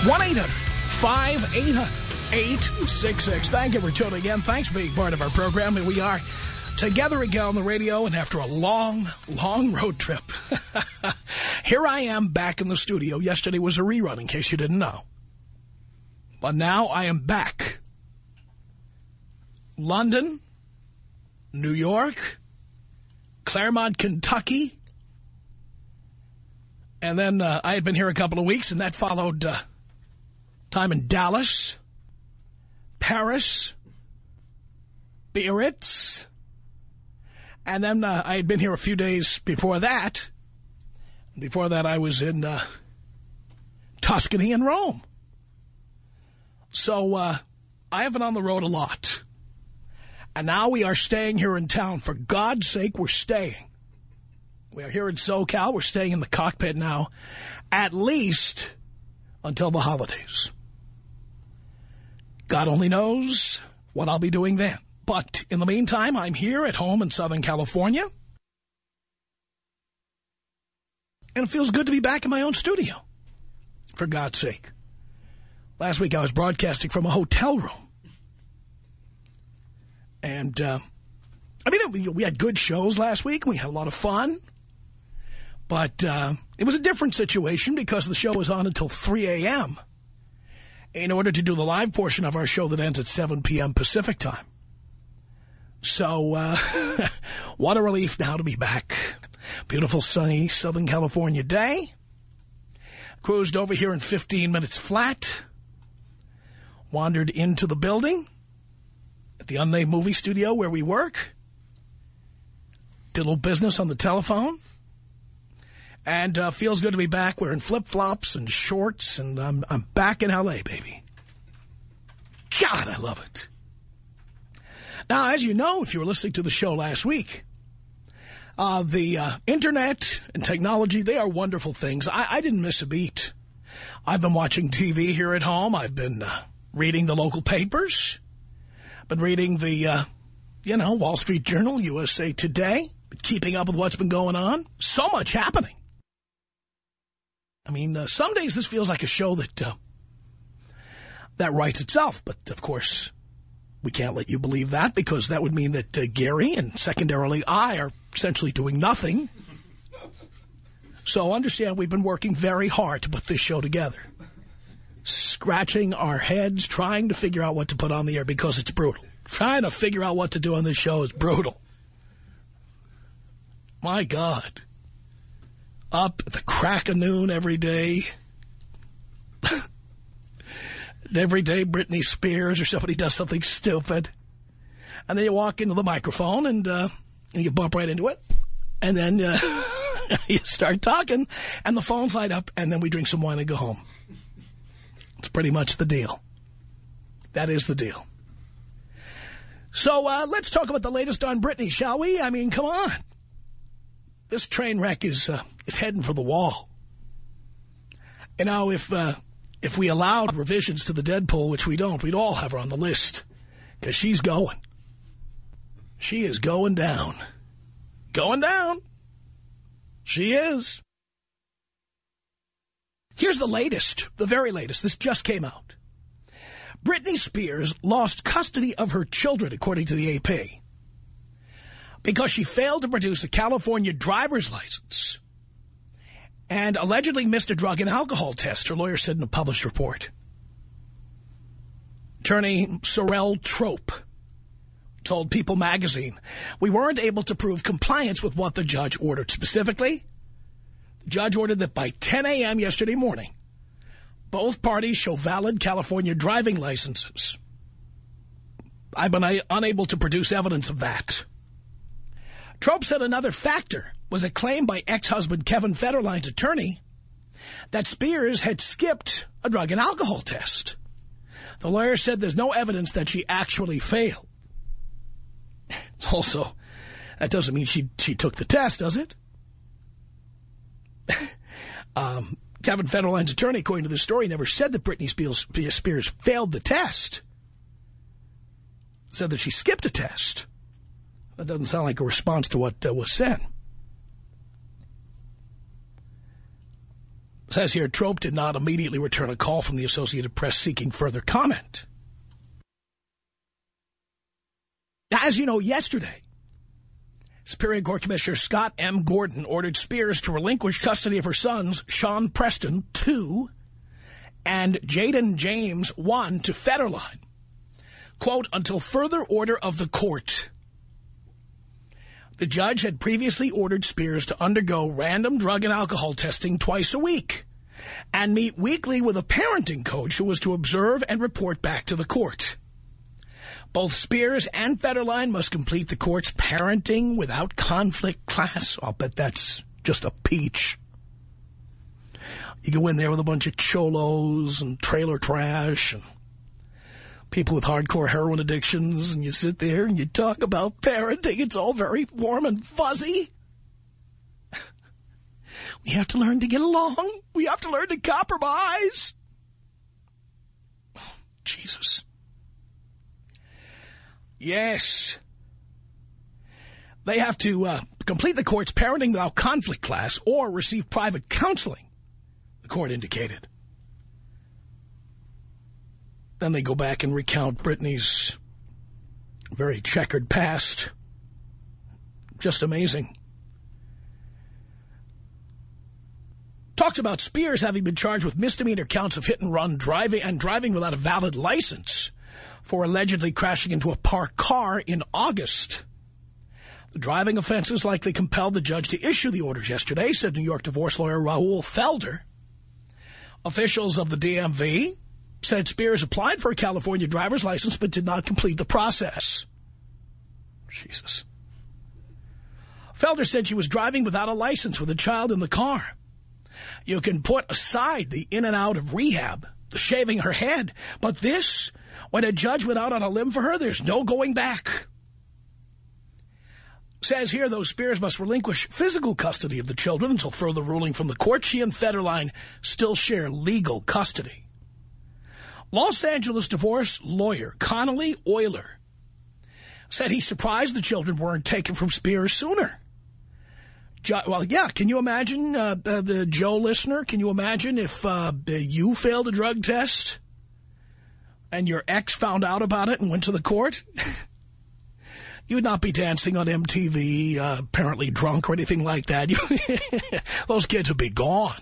1-800-5800-866. Thank you for tuning in. Thanks for being part of our program. Here we are together again on the radio, and after a long, long road trip, here I am back in the studio. Yesterday was a rerun, in case you didn't know. But now I am back. London, New York, Claremont, Kentucky. And then uh, I had been here a couple of weeks, and that followed uh, time in Dallas, Paris, Biarritz. And then uh, I had been here a few days before that. Before that, I was in uh, Tuscany and Rome. So uh, I have been on the road a lot. And now we are staying here in town. For God's sake, we're staying. We are here in SoCal. We're staying in the cockpit now, at least until the holidays. God only knows what I'll be doing then. But in the meantime, I'm here at home in Southern California. And it feels good to be back in my own studio, for God's sake. Last week I was broadcasting from a hotel room. And, uh, I mean, we, we had good shows last week. We had a lot of fun. But uh, it was a different situation because the show was on until 3 a.m. in order to do the live portion of our show that ends at 7 p.m. Pacific time. So, uh, what a relief now to be back. Beautiful sunny Southern California day. Cruised over here in 15 minutes flat. Wandered into the building at the unnamed movie studio where we work. Did a little business on the telephone. And uh, feels good to be back. We're in flip-flops and shorts, and I'm, I'm back in L.A., baby. God, I love it. Now, as you know, if you were listening to the show last week, uh, the uh, Internet and technology, they are wonderful things. I, I, didn't miss a beat. I've been watching TV here at home. I've been uh, reading the local papers. Been reading the, uh, you know, Wall Street Journal, USA Today. Keeping up with what's been going on. So much happening. I mean, uh, some days this feels like a show that uh, that writes itself. But, of course, we can't let you believe that because that would mean that uh, Gary and secondarily I are essentially doing nothing. So understand we've been working very hard to put this show together. Scratching our heads, trying to figure out what to put on the air because it's brutal. Trying to figure out what to do on this show is brutal. My God up at the crack of noon every day. every day Britney Spears or somebody does something stupid. And then you walk into the microphone and, uh, and you bump right into it. And then uh, you start talking and the phones light up and then we drink some wine and go home. It's pretty much the deal. That is the deal. So uh, let's talk about the latest on Britney, shall we? I mean, come on. This train wreck is uh, is heading for the wall. You know, if uh, if we allowed revisions to the Deadpool, which we don't, we'd all have her on the list because she's going. She is going down. Going down. She is. Here's the latest, the very latest. This just came out. Britney Spears lost custody of her children, according to the AP, because she failed to produce a California driver's license and allegedly missed a drug and alcohol test, her lawyer said in a published report. Attorney Sorrell Trope told People magazine, we weren't able to prove compliance with what the judge ordered. Specifically, the judge ordered that by 10 a.m. yesterday morning, both parties show valid California driving licenses. I've been unable to produce evidence of that. Trope said another factor was a claim by ex-husband Kevin Federline's attorney that Spears had skipped a drug and alcohol test. The lawyer said there's no evidence that she actually failed. Also, that doesn't mean she, she took the test, does it? um, Kevin Federline's attorney, according to the story, never said that Britney Spears, Spears failed the test. Said that she skipped a test. That doesn't sound like a response to what uh, was said. says here, Trope did not immediately return a call from the Associated Press seeking further comment. As you know, yesterday, Superior Court Commissioner Scott M. Gordon ordered Spears to relinquish custody of her sons, Sean Preston, 2, and Jaden James, 1, to Federline. Quote, until further order of the court. The judge had previously ordered Spears to undergo random drug and alcohol testing twice a week and meet weekly with a parenting coach who was to observe and report back to the court. Both Spears and Federline must complete the court's parenting without conflict class. I'll bet that's just a peach. You go in there with a bunch of cholos and trailer trash and people with hardcore heroin addictions, and you sit there and you talk about parenting. It's all very warm and fuzzy. We have to learn to get along. We have to learn to compromise. Oh, Jesus. Yes. They have to uh, complete the court's parenting without conflict class or receive private counseling, the court indicated. Then they go back and recount Britney's very checkered past. Just amazing. Talks about Spears having been charged with misdemeanor counts of hit and run driving and driving without a valid license for allegedly crashing into a parked car in August. The driving offenses likely compelled the judge to issue the orders yesterday, said New York divorce lawyer Raoul Felder. Officials of the DMV said Spears applied for a California driver's license but did not complete the process. Jesus. Felder said she was driving without a license with a child in the car. You can put aside the in and out of rehab, the shaving her head, but this, when a judge went out on a limb for her, there's no going back. Says here, though Spears must relinquish physical custody of the children until further ruling from the court, she and Federline still share legal custody. Los Angeles divorce lawyer Connolly Oyler said he's surprised the children weren't taken from Spears sooner. Jo well, yeah, can you imagine, uh, uh, the Joe listener, can you imagine if uh, you failed a drug test and your ex found out about it and went to the court? you would not be dancing on MTV, uh, apparently drunk or anything like that. Those kids would be gone.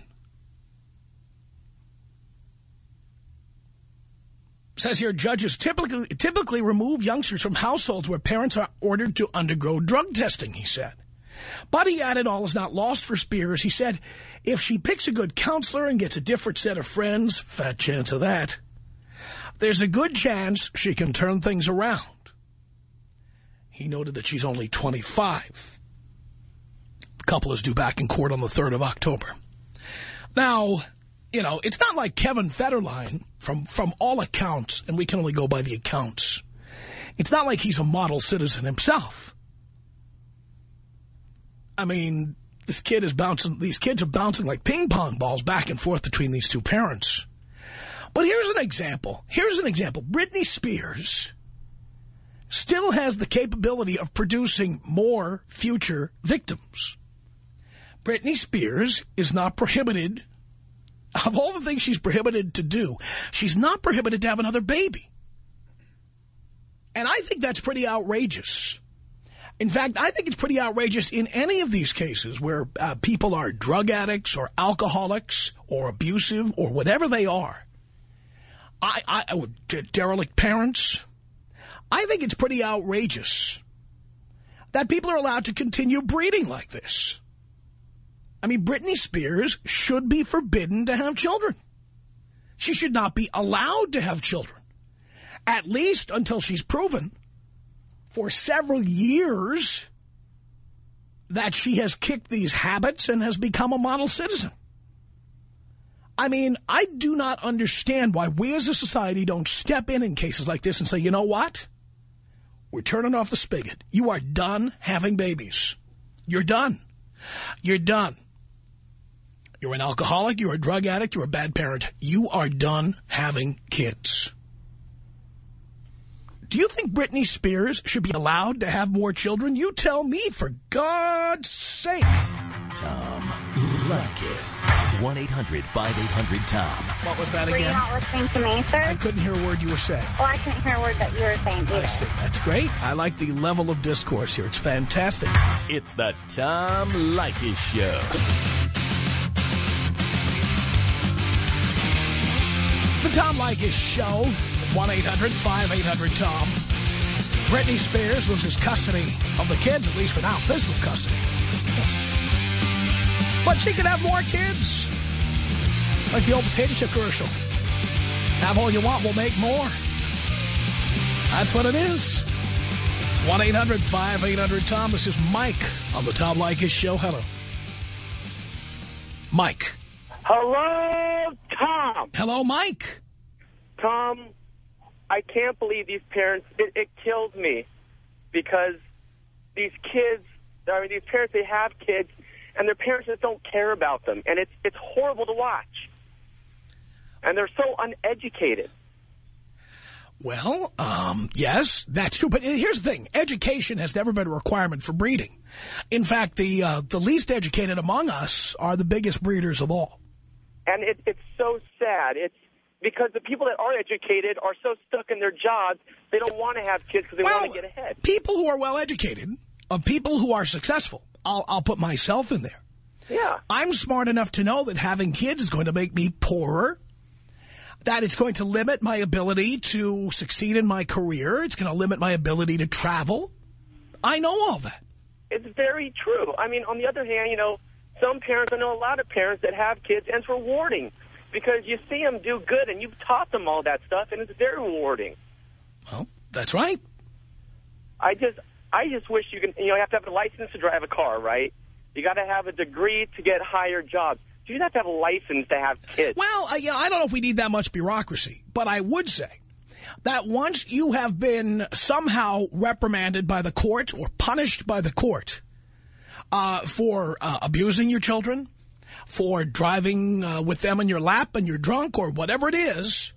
Says here, judges typically typically remove youngsters from households where parents are ordered to undergo drug testing, he said. But he added all is not lost for Spears. He said, if she picks a good counselor and gets a different set of friends, fat chance of that, there's a good chance she can turn things around. He noted that she's only 25. The couple is due back in court on the 3rd of October. Now, you know, it's not like Kevin Federline, from, from all accounts, and we can only go by the accounts. It's not like he's a model citizen himself. I mean, this kid is bouncing, these kids are bouncing like ping pong balls back and forth between these two parents. But here's an example. Here's an example. Britney Spears still has the capability of producing more future victims. Britney Spears is not prohibited, of all the things she's prohibited to do, she's not prohibited to have another baby. And I think that's pretty outrageous. In fact, I think it's pretty outrageous in any of these cases where uh, people are drug addicts or alcoholics or abusive or whatever they are. I, I, derelict parents. I think it's pretty outrageous that people are allowed to continue breeding like this. I mean, Britney Spears should be forbidden to have children. She should not be allowed to have children, at least until she's proven for several years that she has kicked these habits and has become a model citizen. I mean, I do not understand why we as a society don't step in in cases like this and say, you know what? We're turning off the spigot. You are done having babies. You're done. You're done. You're an alcoholic, you're a drug addict, you're a bad parent. You are done having kids. Do you think Britney Spears should be allowed to have more children? You tell me, for God's sake. Tom Leykis. 1-800-5800-TOM. What was that again? Were you again? not listening to me, sir? I couldn't hear a word you were saying. Well, I couldn't hear a word that you were saying either. I see. That's great. I like the level of discourse here. It's fantastic. It's the Tom Leykis Show. The Tom Leykis Show, 1-800-5800-TOM. Britney Spears loses custody of the kids, at least for now, physical custody. But she can have more kids. Like the old potato chip commercial. Have all you want, we'll make more. That's what it is. It's 1-800-5800-TOM. This is Mike on the Tom Leykis Show. Hello. Mike. Hello, Tom. Hello, Mike. Tom, I can't believe these parents. It, it kills me because these kids, I mean, these parents, they have kids, and their parents just don't care about them, and it's it's horrible to watch. And they're so uneducated. Well, um, yes, that's true. But here's the thing. Education has never been a requirement for breeding. In fact, the uh, the least educated among us are the biggest breeders of all. And it, it's so sad. It's because the people that are educated are so stuck in their jobs, they don't want to have kids because they well, want to get ahead. people who are well educated, uh, people who are successful, I'll, I'll put myself in there. Yeah. I'm smart enough to know that having kids is going to make me poorer, that it's going to limit my ability to succeed in my career. It's going to limit my ability to travel. I know all that. It's very true. I mean, on the other hand, you know, some parents, I know a lot of parents that have kids, and it's rewarding because you see them do good, and you've taught them all that stuff, and it's very rewarding. Well, that's right. I just, I just wish you can, you know, you have to have a license to drive a car, right? You got to have a degree to get higher jobs. You don't have to have a license to have kids. Well, you know, I don't know if we need that much bureaucracy, but I would say that once you have been somehow reprimanded by the court or punished by the court uh, for uh, abusing your children, for driving uh, with them in your lap and you're drunk or whatever it is,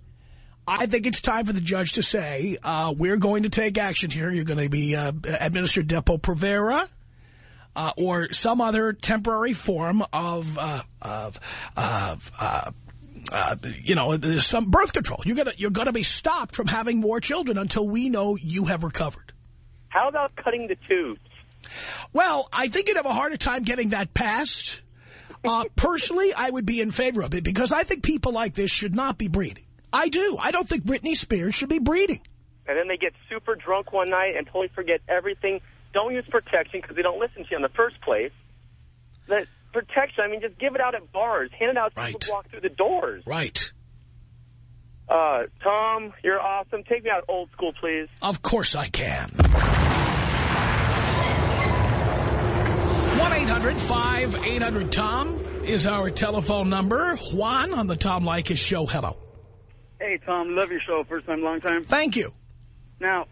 I think it's time for the judge to say, uh, we're going to take action here. You're going to be uh, administered Depo-Provera uh, or some other temporary form of, uh, of, of uh, uh, you know, some birth control. You're gonna you're gonna be stopped from having more children until we know you have recovered. How about cutting the tubes? Well, I think you'd have a harder time getting that passed. Uh, personally, I would be in favor of it because I think people like this should not be breeding. I do. I don't think Britney Spears should be breeding. And then they get super drunk one night and totally forget everything. Don't use protection because they don't listen to you in the first place. That protection, I mean, just give it out at bars. Hand it out as Right. people walk through the doors. Right. Uh, Tom, you're awesome. Take me out old school, please. Of course I can. 1-800-5800-TOM is our telephone number. Juan on the Tom Leykis show. Hello. Hey, Tom, love your show. First time, long time. Thank you. Now,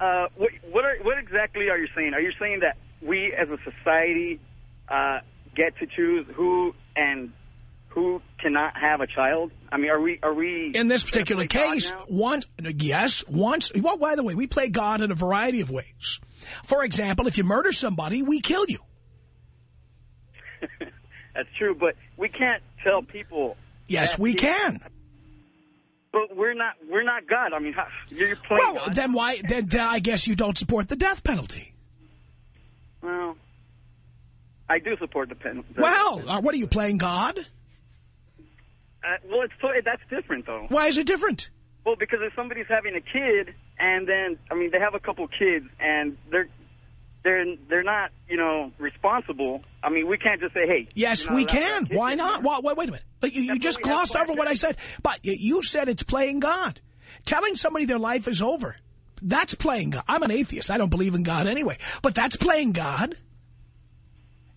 uh, what what, are, what exactly are you saying? Are you saying that we as a society uh, get to choose who and who cannot have a child? I mean, are we are we In this particular gonna play God case, once, yes, once, well, by the way, we play God in a variety of ways. For example, if you murder somebody, we kill you. That's true, but we can't tell people. Yes, we can. But we're not we're not God. I mean, you're playing Well, God. then why, then, then I guess you don't support the death penalty. Well, I do support the pen. the- Well, uh, what are you, playing God? Uh, well, it's that's different though. Why is it different? Well, because if somebody's having a kid, and then I mean they have a couple kids, and they're they're they're not you know responsible. I mean, we can't just say, hey. Yes, we allowed to have can. Why not? Why, wait, wait a minute. But you, you just what we have glossed over what I said. But you said it's playing God. Telling somebody their life is over. That's playing God. I'm an atheist. I don't believe in God anyway. But that's playing God.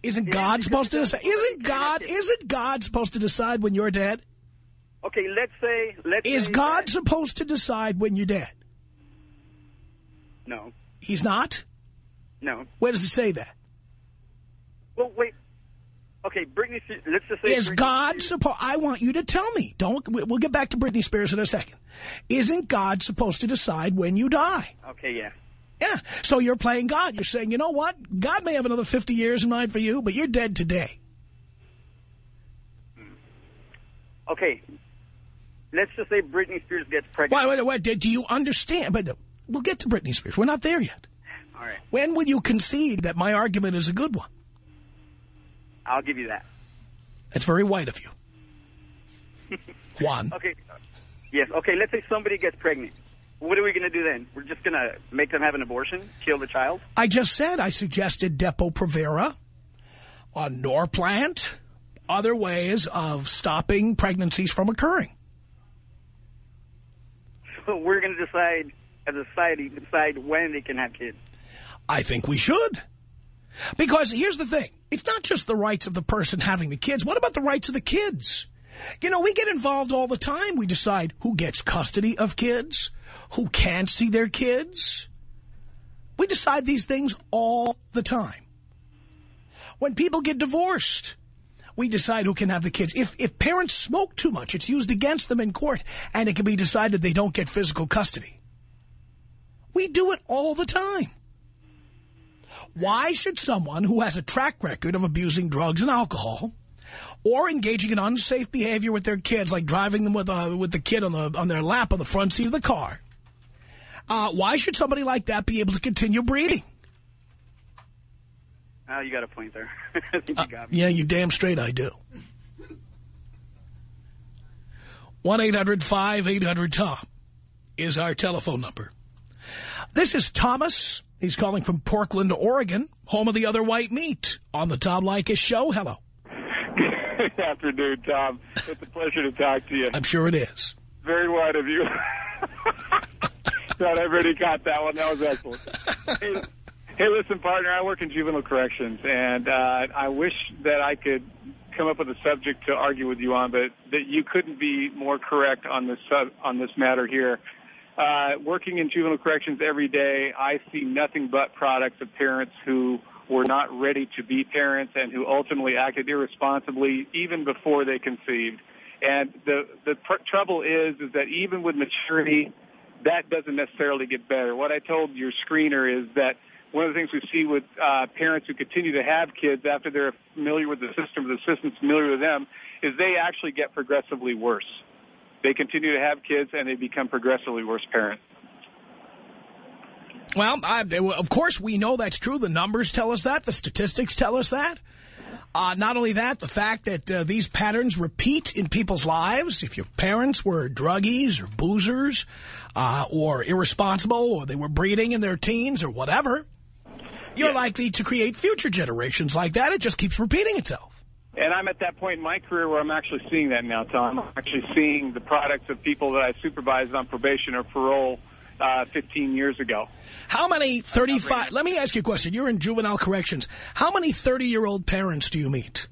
Isn't Yeah, God supposed to decide? Isn't God, isn't God supposed to decide when you're dead? Okay, let's say let's. Is say God that- supposed to decide when you're dead? No, He's not? No. Where does it say that? Well, wait. Okay, Britney. Spears- Let's just say. Is Britney God supposed... I want you to tell me. Don't... we- We'll get back to Britney Spears in a second. Isn't God supposed to decide when you die? Okay, yeah. Yeah. So you're playing God. You're saying, you know what? God may have another 50 years in mind for you, but you're dead today. Okay. Let's just say Britney Spears gets pregnant. Wait, wait, wait. Do you understand? But we'll get to Britney Spears. We're not there yet. All right, When will you concede that my argument is a good one? I'll give you that. That's very white of you. Juan. Okay. Yes. Okay. Let's say somebody gets pregnant. What are we going to do then? We're just going to make them have an abortion, kill the child. I just said I suggested Depo-Provera, uh, Norplant, other ways of stopping pregnancies from occurring. So we're going to decide as a society decide when they can have kids. I think we should. Because here's the thing. It's not just the rights of the person having the kids. What about the rights of the kids? You know, we get involved all the time. We decide who gets custody of kids, who can't see their kids. We decide these things all the time. When people get divorced, we decide who can have the kids. If, if parents smoke too much, it's used against them in court, and it can be decided they don't get physical custody. We do it all the time. Why should someone who has a track record of abusing drugs and alcohol or engaging in unsafe behavior with their kids, like driving them with, uh, with the kid on, the, on their lap on the front seat of the car, uh, why should somebody like that be able to continue breeding? Oh, you got a point there. I think you got me. Yeah, you damn straight I do. 1-800-5800-TOM is our telephone number. This is Thomas. He's calling from Portland, Oregon, home of the other white meat on the Tom Leykis show. Hello. Good afternoon, Tom. It's a pleasure to talk to you. I'm sure it is. Very white of you. Thought already got that one. That was excellent. Hey, hey, listen, partner, I work in juvenile corrections, and uh, I wish that I could come up with a subject to argue with you on, but that you couldn't be more correct on this sub, on this matter here. Uh, working in juvenile corrections every day, I see nothing but products of parents who were not ready to be parents and who ultimately acted irresponsibly even before they conceived. And the the pr- trouble is, is that even with maturity, that doesn't necessarily get better. What I told your screener is that one of the things we see with uh, parents who continue to have kids after they're familiar with the system, the system's familiar with them, is they actually get progressively worse. They continue to have kids and they become progressively worse parents. Well, I, of course, we know that's true. The numbers tell us that. The statistics tell us that. Uh, not only that, the fact that uh, these patterns repeat in people's lives. If your parents were druggies or boozers uh, or irresponsible or they were breeding in their teens or whatever, you're likely to create future generations like that. It just keeps repeating itself. And I'm at that point in my career where I'm actually seeing that now, Tom. I'm actually seeing the products of people that I supervised on probation or parole uh, 15 years ago. How many 35... Let me ask you a question. You're in juvenile corrections. How many 30-year-old parents do you meet?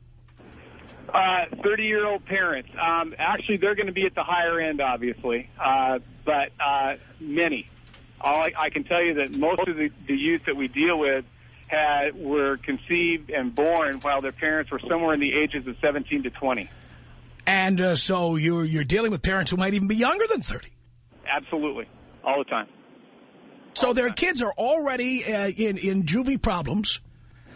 Uh, 30-year-old parents. Um, actually, they're going to be at the higher end, obviously, uh, but uh, many. All I, I can tell you that most of the, the youth that we deal with had were conceived and born while their parents were somewhere in the ages of 17 to 20. And uh, so you're, you're dealing with parents who might even be younger than 30. Absolutely, all the time. So their kids are already uh, in, in juvie problems.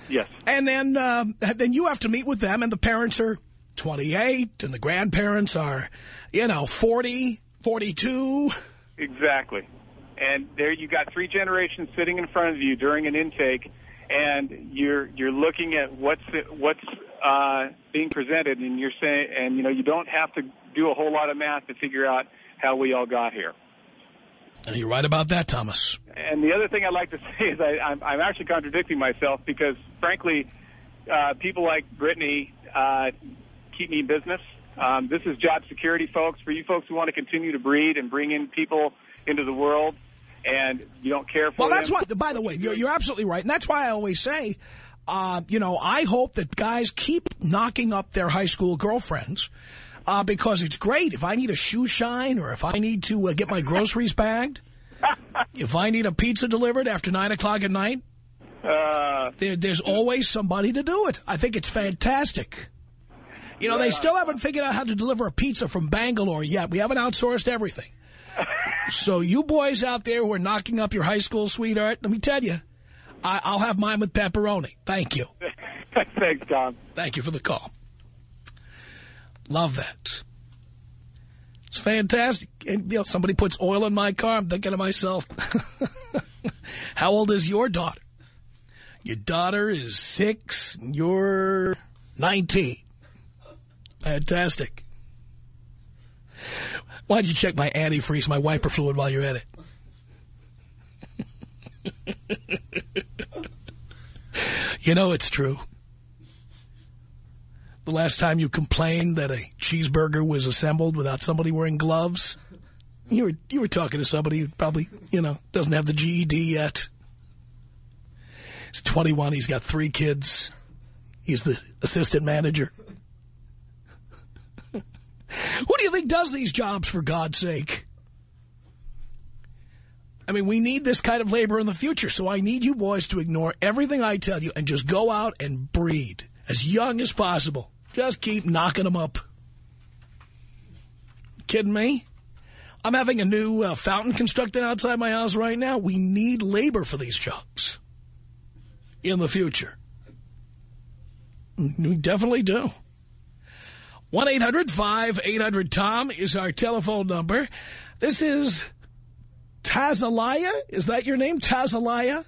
Yes. And then uh, then you have to meet with them, and the parents are 28, and the grandparents are, you know, 40, 42. Exactly. And there you've got three generations sitting in front of you during an intake, and you're you're looking at what's what's uh, being presented, and you're saying, and you know, you don't have to do a whole lot of math to figure out how we all got here. And you're right about that, Thomas. And the other thing I'd like to say is I, I'm, I'm actually contradicting myself because, frankly, uh, people like Britney uh, keep me in business. Um, this is job security, folks. For you folks who want to continue to breed and bring in people into the world, and you don't care for Well, that's why, by the way, you're, you're absolutely right. And that's why I always say, uh, you know, I hope that guys keep knocking up their high school girlfriends uh, because it's great. If I need a shoe shine or if I need to uh, get my groceries bagged, if I need a pizza delivered after 9 o'clock at night, Uh, there, there's always somebody to do it. I think it's fantastic. You know, they still haven't figured out how to deliver a pizza from Bangalore yet. We haven't outsourced everything. So you boys out there who are knocking up your high school sweetheart, let me tell you, I, I'll have mine with pepperoni. Thank you. thanks, Tom. Thank you for the call. Love that. It's fantastic. And, you know, somebody puts oil in my car. I'm thinking to myself, how old is your daughter? Your daughter is six. and You're 19. Fantastic. Why'd you check my antifreeze, my wiper fluid while you're at it? you know it's true. The last time you complained that a cheeseburger was assembled without somebody wearing gloves, you were you were talking to somebody who probably, you know, doesn't have the GED yet. He's 21. He's got three kids. He's the assistant manager. Who do you think does these jobs, for God's sake? I mean, we need this kind of labor in the future, so I need you boys to ignore everything I tell you and just go out and breed as young as possible. Just keep knocking them up. Kidding me? I'm having a new uh, fountain constructed outside my house right now. We need labor for these jobs in the future. We definitely do. 1-800-5800-TOM is our telephone number. This is Tazalaya. Is that your name, Tazalaya?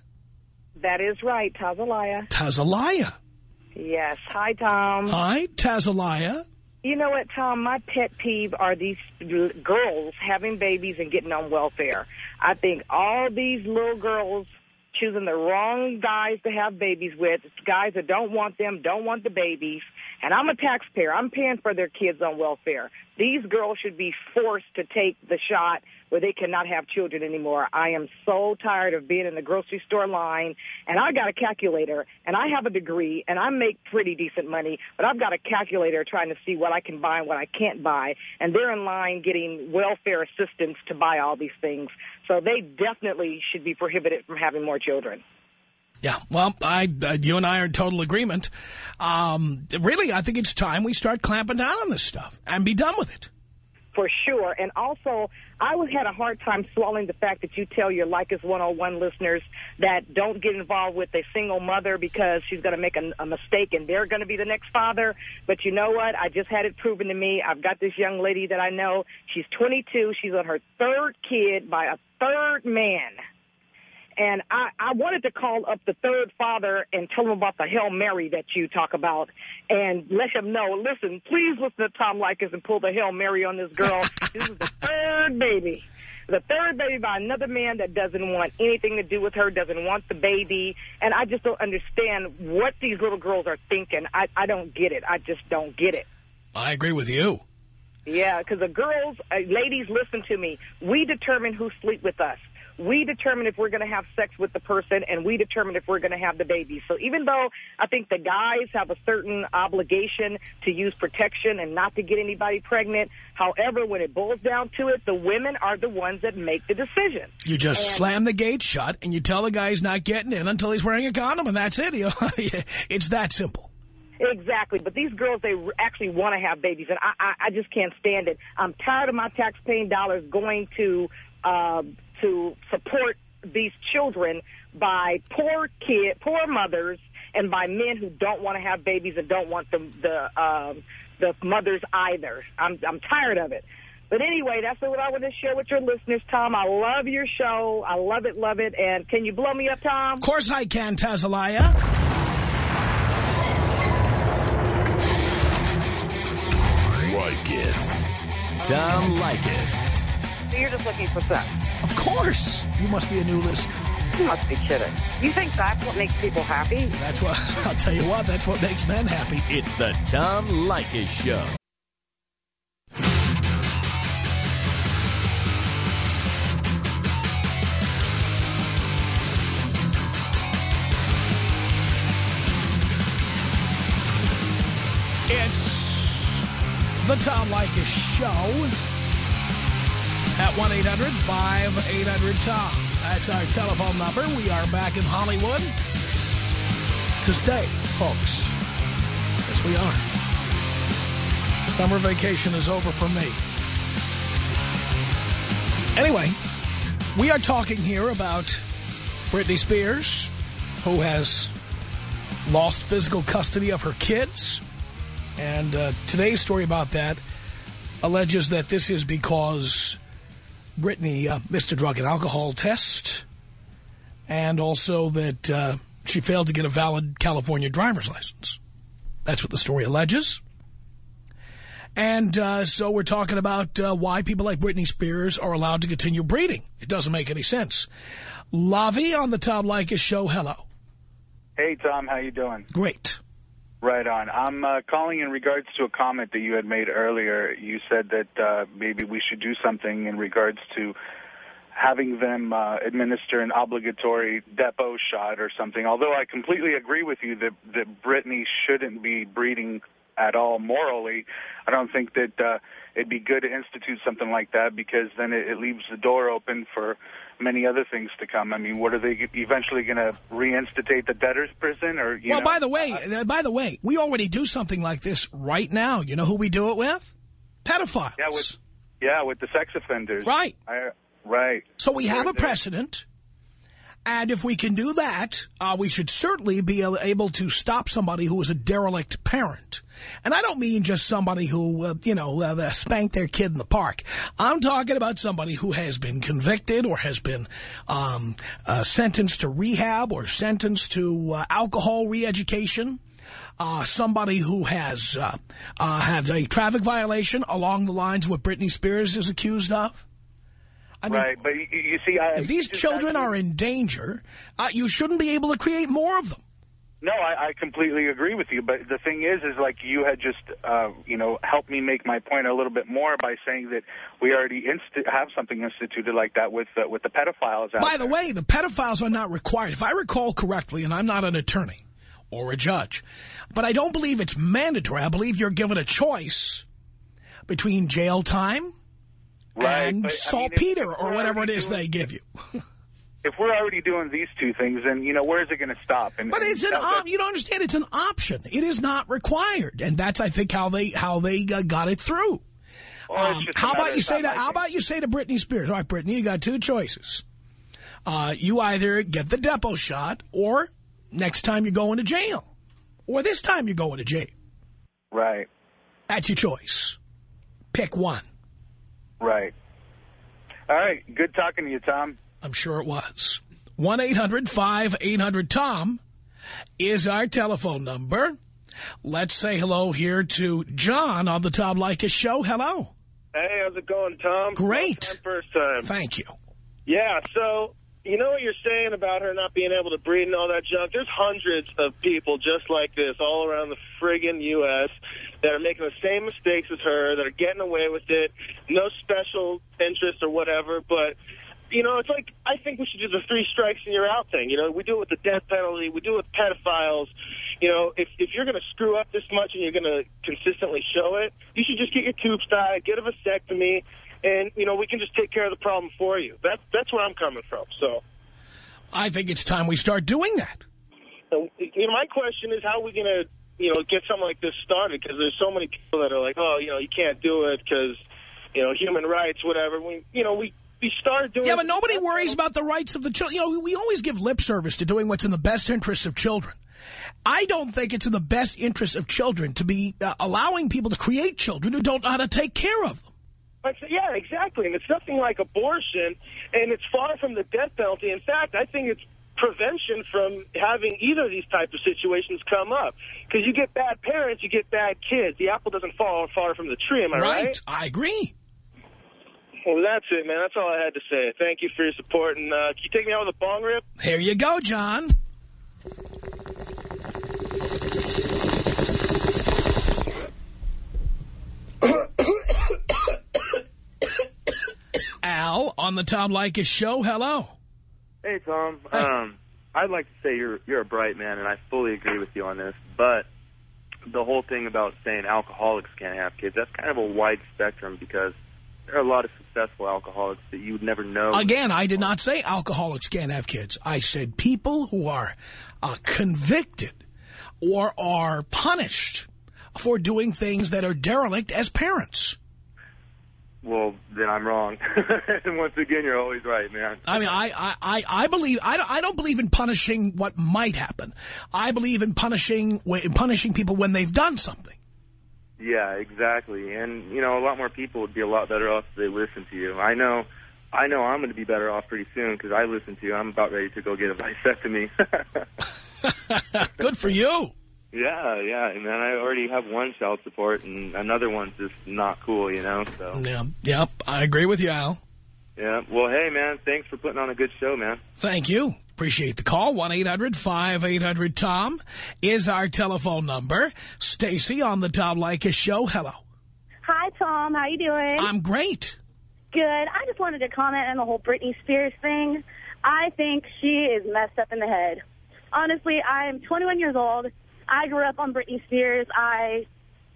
That is right, Tazalaya. Tazalaya. Yes. Hi, Tom. Hi, Tazalaya. You know what, Tom? My pet peeve are these girls having babies and getting on welfare. I think all these little girls choosing the wrong guys to have babies with, guys that don't want them, don't want the babies. And I'm a taxpayer. I'm paying for their kids on welfare. These girls should be forced to take the shot where they cannot have children anymore. I am so tired of being in the grocery store line, and I got a calculator, and I have a degree, and I make pretty decent money, but I've got a calculator trying to see what I can buy and what I can't buy, and they're in line getting welfare assistance to buy all these things. So they definitely should be prohibited from having more children. Yeah, well, I, uh, you and I are in total agreement. Um, really, I think it's time we start clamping down on this stuff and be done with it. for sure. And also, I was had a hard time swallowing the fact that you tell your Leykis 101 listeners that don't get involved with a single mother because she's going to make a, a mistake and they're going to be the next father. But you know what? I just had it proven to me. I've got this young lady that I know. She's 22. She's on her third kid by a third man. And I, I wanted to call up the third father and tell him about the Hail Mary that you talk about and let him know, listen, please listen to Tom Leykis and pull the Hail Mary on this girl. this is the third baby. The third baby by another man that doesn't want anything to do with her, doesn't want the baby. And I just don't understand what these little girls are thinking. I, I don't get it. I just don't get it. I agree with you. Yeah, because the girls, uh, ladies, listen to me. We determine who sleep with us. We determine if we're going to have sex with the person, and we determine if we're going to have the baby. So even though I think the guys have a certain obligation to use protection and not to get anybody pregnant, however, when it boils down to it, the women are the ones that make the decision. You just And- slam the gate shut and you tell the guy he's not getting in until he's wearing a condom, and that's it. It's that simple. Exactly, but these girls, they actually want to have babies, and I, I, I just can't stand it. I'm tired of my tax-paying dollars going to uh, to support these children by poor kid, poor mothers, and by men who don't want to have babies and don't want the the um, the mothers either. I'm I'm tired of it. But anyway, that's what I want to share with your listeners, Tom. I love your show. I love it, love it. And can you blow me up, Tom? Of course I can, Tazalaya. Leykis. Tom Leykis. So you're just looking for sex. Of course. You must be a new listener. You must be kidding. You think that's what makes people happy? That's what, I'll tell you what, that's what makes men happy. It's the Tom Leykis Show. It's the Tom Leykis Show at 1-800-5800-TOM. That's our telephone number. We are back in Hollywood to stay, folks. Yes, we are. Summer vacation is over for me. Anyway, we are talking here about Britney Spears, who has lost physical custody of her kids. And uh, today's story about that alleges that this is because Britney uh, missed a drug and alcohol test and also that uh, she failed to get a valid California driver's license. That's what the story alleges. And uh, so we're talking about uh, why people like Britney Spears are allowed to continue breeding. It doesn't make any sense. Lavi on the Tom Leykis show, hello. Hey, Tom, how you doing? Great. Right on. I'm uh, calling in regards to a comment that you had made earlier. You said that uh, maybe we should do something in regards to having them uh, administer an obligatory Depo shot or something. Although I completely agree with you that that Britney shouldn't be breeding at all morally, I don't think that uh, it'd be good to institute something like that because then it, it leaves the door open for many other things to come. I mean, what are they eventually going to reinstate the debtor's prison or? You well, know, by the way, uh, by the way, we already do something like this right now. You know who we do it with? Pedophiles. Yeah, with yeah, with the sex offenders. Right. I, right. So we have a precedent. And if we can do that, uh, we should certainly be able to stop somebody who is a derelict parent. And I don't mean just somebody who, uh, you know, uh, spanked their kid in the park. I'm talking about somebody who has been convicted or has been um, uh, sentenced to rehab or sentenced to uh, alcohol re-education. Uh, somebody who has uh, uh, had a traffic violation along the lines of what Britney Spears is accused of. I mean, right, but you, you see, I, if these children are in danger, uh, you shouldn't be able to create more of them. No, I, I completely agree with you. But the thing is, is like you had just, uh, you know, helped me make my point a little bit more by saying that we already have something instituted like that with uh, with the pedophiles. Out By the there. way, the pedophiles are not required. If I recall correctly, and I'm not an attorney or a judge, but I don't believe it's mandatory. I believe you're given a choice between jail time Right, and but, I mean, saltpeter or whatever it is doing- they give you. If we're already doing these two things, then you know where is it going to stop? And But it's an op you don't understand. It's an option. It is not required, and that's I think how they how they got it through. Um, how about you say to How about you say to Britney Spears? All right, Britney, you got two choices. Uh, you either get the Depo shot, or next time you're going to jail, or this time you're going to jail. Right, That's your choice. Pick one. Right. All right, good talking to you, Tom. I'm sure it was. 1-800-5800-TOM is our telephone number. Let's say hello here to John on the Tom Leykis show. Hello. Hey, how's it going, Tom? Great. Time, First time. Thank you. Yeah, so you know what you're saying about her not being able to breed and all that junk? There's hundreds of people just like this all around the friggin' U.S. that are making the same mistakes as her, that are getting away with it, no special interest or whatever, but... You know, it's like, I think we should do the three strikes and you're out thing. You know, we do it with the death penalty. We do it with pedophiles. You know, if, if you're going to screw up this much and you're going to consistently show it, you should just get your tubes tied, get a vasectomy, and, you know, we can just take care of the problem for you. That, that's where I'm coming from. So, I think it's time we start doing that. so, you know, my question is how are we going to, you know, get something like this started? Because there's so many people that are like, oh, you know, you can't do it because, you know, human rights, whatever. We, you know, we, we started doing Yeah, but nobody worries about the rights of the children. You know, we always give lip service to doing what's in the best interests of children. I don't think it's in the best interest of children to be uh, allowing people to create children who don't know how to take care of them. Yeah, exactly. And it's nothing like abortion, and it's far from the death penalty. In fact, I think it's prevention from having either of these type of situations come up. Because you get bad parents, you get bad kids. The apple doesn't fall far from the tree, am I right? I agree. Well, that's it, man. That's all I had to say. Thank you for your support, and uh, can you take me out with a bong rip? Here you go, John. Al on the Tom Leykis show. Hello. Hey, Tom. Um, I'd like to say you're you're a bright man, and I fully agree with you on this. But the whole thing about saying alcoholics can't have kids, that's kind of a wide spectrum because there are a lot of successful alcoholics that you would never know. Again, I did not say alcoholics can't have kids. I said people who are uh, convicted or are punished for doing things that are derelict as parents. Well, then I'm wrong. and once again, you're always right, man. I mean, I, I, I, I believe, I don't, I don't believe in punishing what might happen. I believe in punishing, in punishing people when they've done something. Yeah, exactly. And, you know, a lot more people would be a lot better off if they listened to you. I know I know I'm going to be better off pretty soon because I listen to you. I'm about ready to go get a vasectomy. Good for you. Yeah, yeah. And then I already have one child support and another one's just not cool, you know, so. Yeah, yep. I agree with you, Al. Yeah. Well, hey, man, thanks for putting on a good show, man. Thank you. Appreciate the call. 1-800-5800-TOM is our telephone number. Stacy on the Tom Leykis show. Hello. Hi, Tom. How you doing? I'm great. Good. I just wanted to comment on the whole Britney Spears thing. I think she is messed up in the head. Honestly, I am 21 years old. I grew up on Britney Spears. I,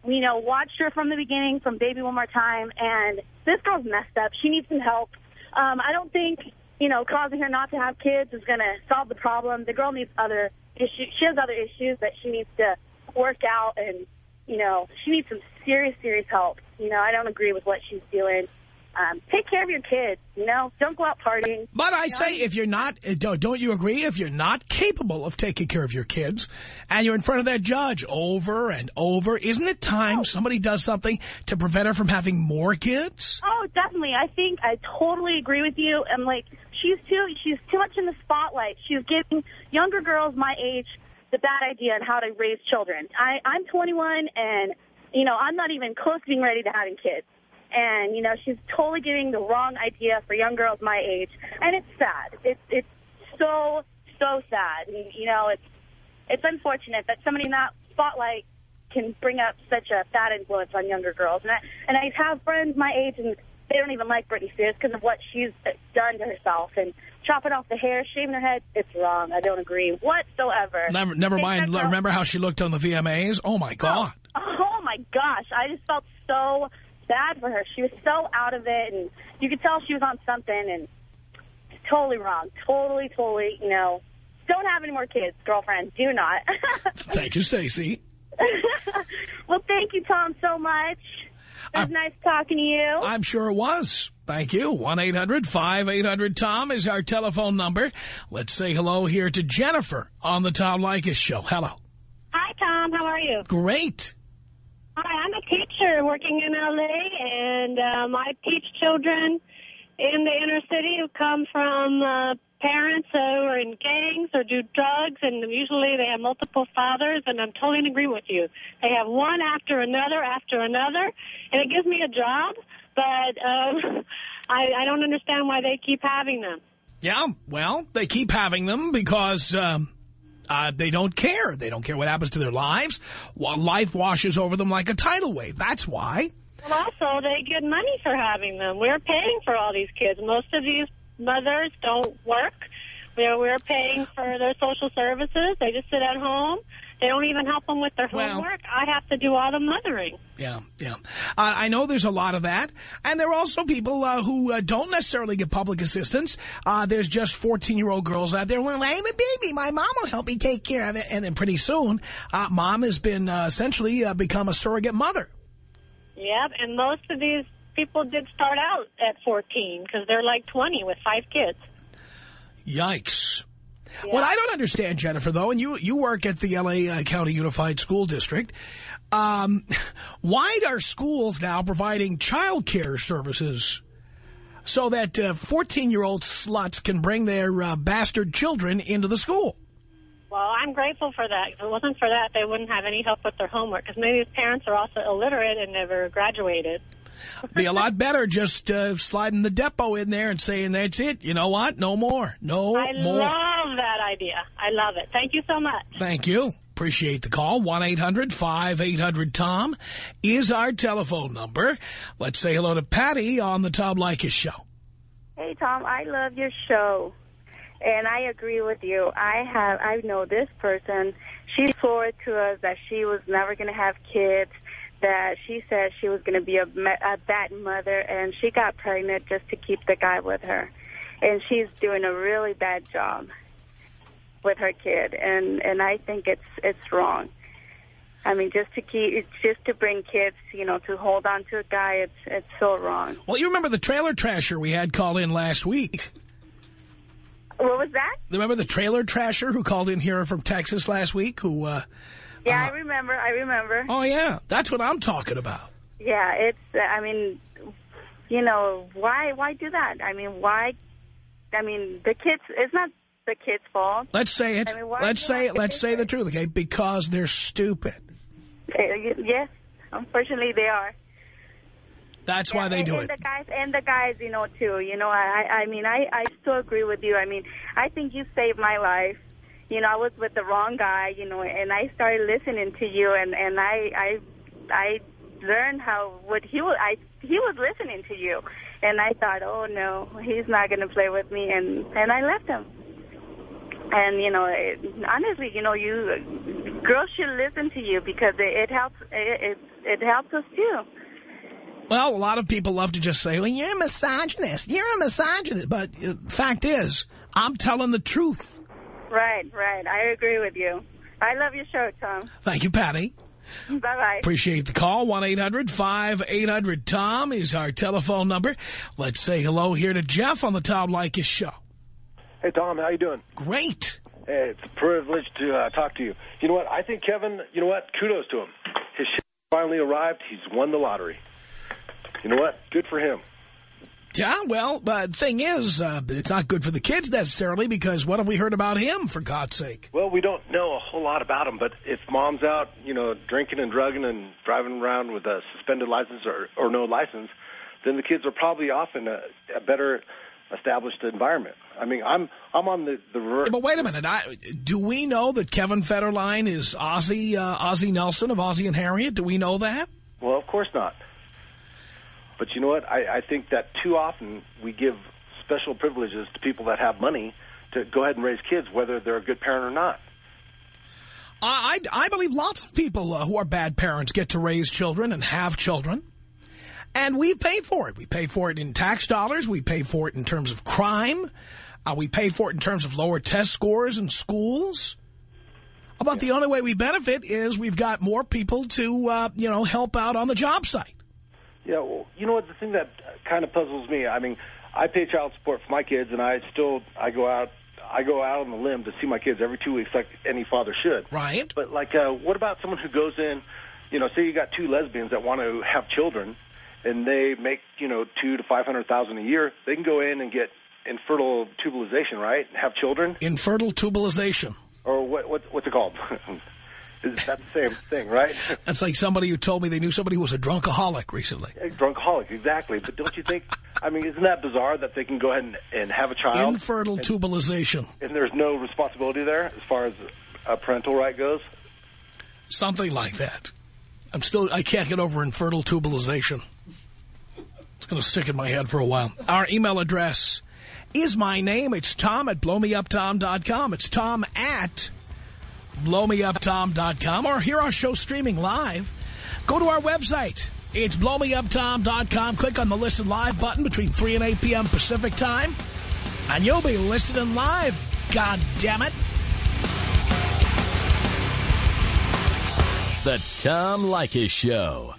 you know, watched her from the beginning, from Baby One More Time, and this girl's messed up. She needs some help. Um, I don't think, you know, causing her not to have kids is going to solve the problem. The girl needs other issues. She has other issues that she needs to work out, and, you know, she needs some serious, serious help. You know, I don't agree with what she's doing. Um, take care of your kids, you know. Don't go out partying. But I You know, say, if you're not, uh, don't don't you agree? If you're not capable of taking care of your kids, and you're in front of that judge over and over, isn't it time somebody does something to prevent her from having more kids? Oh, definitely. I think I totally agree with you. And like, she's too she's too much in the spotlight. She's giving younger girls my age the bad idea on how to raise children. I I'm 21, and you know I'm not even close to being ready to having kids. And you know she's totally giving the wrong idea for young girls my age, and it's sad. It's it's so so sad. And, you know it's it's unfortunate that somebody in that spotlight can bring up such a bad influence on younger girls. And I, and I have friends my age, and they don't even like Britney Spears because of what she's done to herself. And chopping off the hair, shaving her head, it's wrong. I don't agree whatsoever. Never, never mind. Remember how she looked on the VMAs? Oh my God! Oh, my gosh. I just felt so bad for her. She was so out of it, and you could tell she was on something, and totally wrong. Totally, totally, you know. Don't have any more kids, girlfriend. Do not. Thank you, Stacy. well, thank you, Tom, so much. It was nice talking to you. I'm sure it was. Thank you. 1-800-5800-TOM is our telephone number. Let's say hello here to Jennifer on the Tom Leykis show. Hello. Hi, Tom. How are you? Great. Working in L.A., and um, I teach children in the inner city who come from uh, parents who are in gangs or do drugs, and usually they have multiple fathers, and I'm totally in agreement with you. They have one after another after another, and it gives me a job, but um, I, I don't understand why they keep having them. Yeah, well, they keep having them because um, uh, they don't care. They don't care what happens to their lives. Life washes over them like a tidal wave. That's why. Well, also, they get money for having them. We're paying for all these kids. Most of these mothers don't work. We're paying for their social services. They just sit at home. They don't even help them with their homework. I have to do all the mothering. Yeah, yeah. Uh, I know there's a lot of that. And there are also people uh, who uh, don't necessarily get public assistance. Uh, there's just 14-year-old girls out there, well, I have a baby. My mom will help me take care of it. And then pretty soon, uh, mom has been uh, essentially uh, become a surrogate mother. Yep, and most of these people did start out at 14 because they're like 20 with five kids. Yikes. What I don't understand, Jennifer, though, and you, you work at the L.A. uh, County Unified School District, um, why are schools now providing child care services so that 14-year-old sluts can bring their uh, bastard children into the school? Well, I'm grateful for that. If it wasn't for that, they wouldn't have any help with their homework because many of these parents are also illiterate and never graduated. Be a lot better just uh, sliding the Depo in there and saying, that's it. You know what? No more. No I more. love that idea. I love it. Thank you so much. Thank you. Appreciate the call. 1-800-5800-TOM is our telephone number. Let's say hello to Patty on the Tom Leykis show. Hey, Tom, I love your show. And I agree with you. I have, I know this person. She swore to us that she was never going to have kids, that she said she was going to be a, a bad mother, and she got pregnant just to keep the guy with her. And she's doing a really bad job with her kid, and and I think it's it's wrong. I mean, just to keep, just to bring kids, you know, to hold on to a guy, it's it's so wrong. Well, you remember the trailer trasher we had call in last week. What was that? Remember the trailer trasher who called in here from Texas last week? Who? Uh, Yeah, uh, I remember. I remember. oh, yeah. That's what I'm talking about. Yeah, it's. Uh, I mean, you know, why why do that? I mean, why? I mean, the kids. It's not the kids' fault. Let's say it. I mean, let's say it. Let's say the truth, okay? Because they're stupid. Uh, Yes, unfortunately, they are. That's why they and, do and it. the guys and the guys, you know, too. You know, I I I mean, I I still agree with you. I mean, I think you saved my life. You know, I was with the wrong guy. You know, and I started listening to you, and and I I I learned how what he was. I he was listening to you, and I thought, oh no, he's not going to play with me, and and I left him. And you know, it, honestly, you know, you girls should listen to you because it, it helps. It, it it helps us too. Well, a lot of people love to just say, well, you're a misogynist. You're a misogynist. But uh, fact is, I'm telling the truth. Right, right. I agree with you. I love your show, Tom. Thank you, Patty. Bye-bye. Appreciate the call. 1-800-5800-TOM is our telephone number. Let's say hello here to Jeff on the Tom Leykis show. Hey, Tom, how you doing? Great. Hey, it's a privilege to uh, talk to you. You know what? I think Kevin, you know what? Kudos to him. His shit finally arrived. He's won the lottery. You know what? Good for him. Yeah, well, the thing is, uh, it's not good for the kids necessarily because what have we heard about him, for God's sake? Well, we don't know a whole lot about him, but if mom's out, you know, drinking and drugging and driving around with a suspended license or, or no license, then the kids are probably off in a, a better established environment. I mean, I'm I'm on the the reverse. Yeah, but wait a minute. I, do we know that Kevin Federline is Ozzie, uh, Ozzie Nelson of Ozzie and Harriet? Do we know that? Well, of course not. But you know what? I, I think that too often we give special privileges to people that have money to go ahead and raise kids, whether they're a good parent or not. I, I, believe lots of people uh, who are bad parents get to raise children and have children. And we pay for it. We pay for it in tax dollars. We pay for it in terms of crime. Uh, we pay for it in terms of lower test scores in schools. About the only way we benefit is we've got more people to, uh, you know, help out on the job site. Yeah, well, you know what? The thing that kind of puzzles me. I mean, I pay child support for my kids, and I still I go out I go out on the limb to see my kids every two weeks, like any father should. Right. But like, uh, what about someone who goes in? You know, say you got two lesbians that want to have children, and they make you know two to five hundred thousand a year. They can go in and get infertile tubalization, right? Have children, Infertile tubalization. or what? what what's it called? Is that the same thing, right? That's like somebody who told me they knew somebody who was a drunkaholic recently. Drunkaholic, exactly. But don't you think? I mean, isn't that bizarre that they can go ahead and, and have a child, Infertile tubalization. and there's no responsibility there as far as a parental right goes? Something like that. I'm still, I can't get over infertile tubalization. It's going to stick in my head for a while. Our email address is my name. It's Tom at blowmeuptom.com. It's Tom at blowmeuptom.com. Or hear our show streaming live. Go to our website. It's blowmeuptom.com. Click on the Listen Live button between 3 and 8 p.m. Pacific time. And you'll be listening live. God damn it. The Tom Leykis Show.